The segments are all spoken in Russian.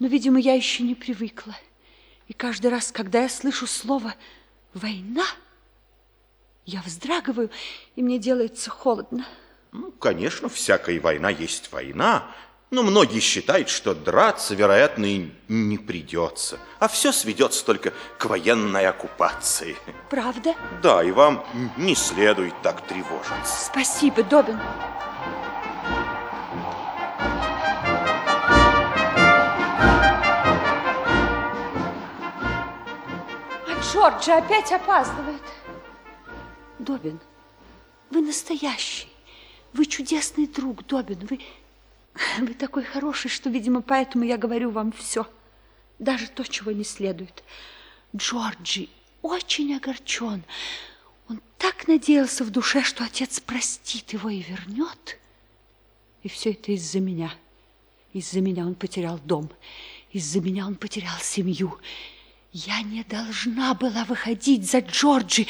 Но, видимо, я еще не привыкла. И каждый раз, когда я слышу слово «война», я вздрагиваю, и мне делается холодно. Ну, конечно, всякая война есть война, но многие считают, что драться, вероятно, и не придется, а все сведется только к военной оккупации. Правда? Да, и вам не следует так тревожиться. Спасибо, Добин. Джорджи опять опаздывает. Добин, вы настоящий. Вы чудесный друг, Добин. Вы, вы такой хороший, что, видимо, поэтому я говорю вам все. Даже то, чего не следует. Джорджи очень огорчен. Он так надеялся в душе, что отец простит его и вернет. И все это из-за меня. Из-за меня он потерял дом. Из-за меня он потерял семью. Я не должна была выходить за Джорджи.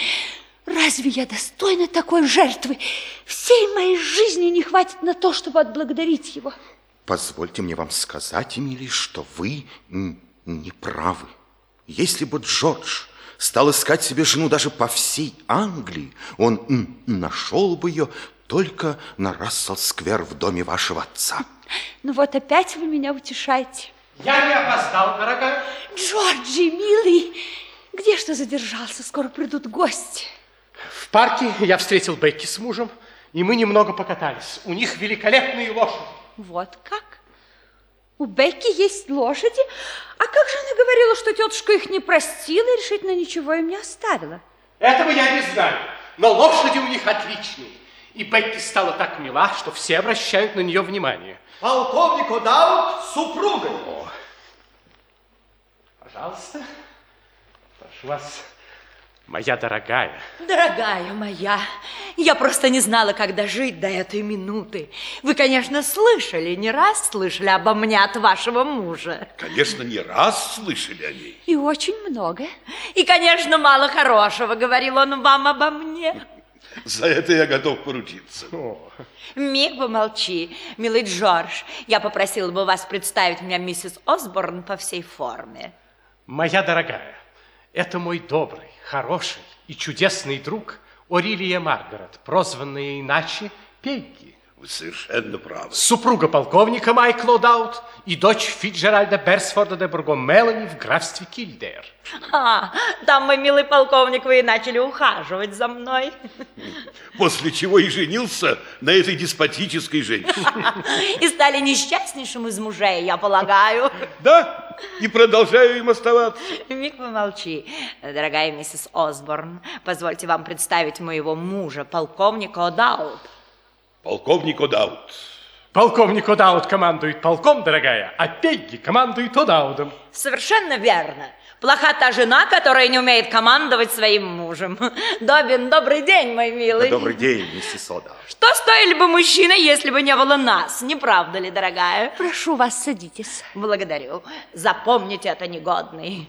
Разве я достойна такой жертвы? Всей моей жизни не хватит на то, чтобы отблагодарить его. Позвольте мне вам сказать, Эмили, что вы не правы. Если бы Джордж стал искать себе жену даже по всей Англии, он нашел бы ее только на Рассел-сквер в доме вашего отца. Ну вот опять вы меня утешаете. Я не опоздал, дорогая. Джорджи, милый, где что задержался? Скоро придут гости. В парке я встретил Бекки с мужем, и мы немного покатались. У них великолепные лошади. Вот как? У Бекки есть лошади? А как же она говорила, что тетушка их не простила и решительно ничего им не оставила? Этого я не знаю, но лошади у них отличные. И Бекки стала так мила, что все обращают на нее внимание. Полковник О'Даут с супругой. О. Пожалуйста, прошу вас, моя дорогая. Дорогая моя, я просто не знала, как дожить до этой минуты. Вы, конечно, слышали, не раз слышали обо мне от вашего мужа. Конечно, не раз слышали о ней. И очень много. И, конечно, мало хорошего говорил он вам обо мне. За это я готов поручиться. О. Миг помолчи, милый Джордж. Я попросила бы вас представить меня миссис Осборн по всей форме. Моя дорогая, это мой добрый, хороший и чудесный друг Орилия Маргарет, прозванная иначе Пегги. Вы совершенно правы. Супруга полковника Майкла Даут и дочь Фитджеральда Берсфорда де Бургом Мелани в графстве Кильдер. А, там, мой милый полковник, вы и начали ухаживать за мной. После чего и женился на этой деспотической женщине. И стали несчастнейшим из мужей, я полагаю. Да, и продолжаю им оставаться. Миг помолчи, дорогая миссис Осборн. Позвольте вам представить моего мужа, полковника О'Даут. Полковник О'Даут. Полковник О'Даут командует полком, дорогая, а Пегги командует О'Даудом. Совершенно верно. Плоха та жена, которая не умеет командовать своим мужем. Добин, добрый день, мой милый. Добрый день, миссис О'Даут. Что стоили бы мужчины, если бы не было нас? Не правда ли, дорогая? Прошу вас, садитесь. Благодарю. Запомните это, негодный.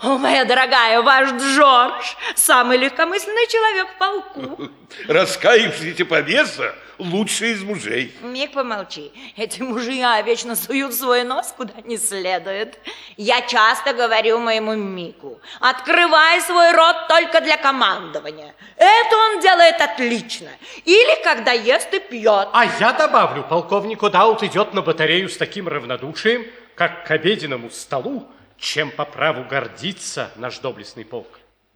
О, моя дорогая, ваш Джордж самый легкомысленный человек в полку. Раскаявшийся повеса лучший из мужей. Миг помолчи. Эти мужья вечно суют свой нос куда не следует. Я часто говорю моему Мику, открывай свой рот только для командования. Это он делает отлично. Или когда ест и пьет. А я добавлю, полковник О'Даут идет на батарею с таким равнодушием, как к обеденному столу, чем по праву гордится наш доблестный полк.